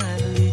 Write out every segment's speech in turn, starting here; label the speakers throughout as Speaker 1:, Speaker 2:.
Speaker 1: kembali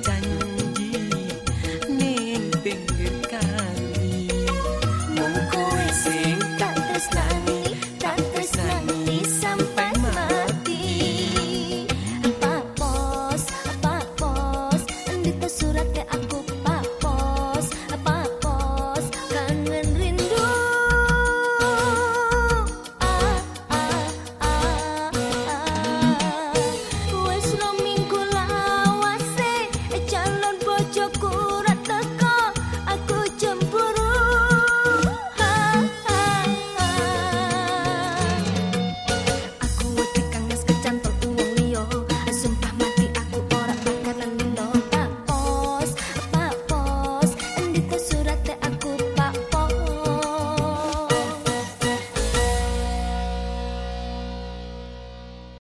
Speaker 1: time.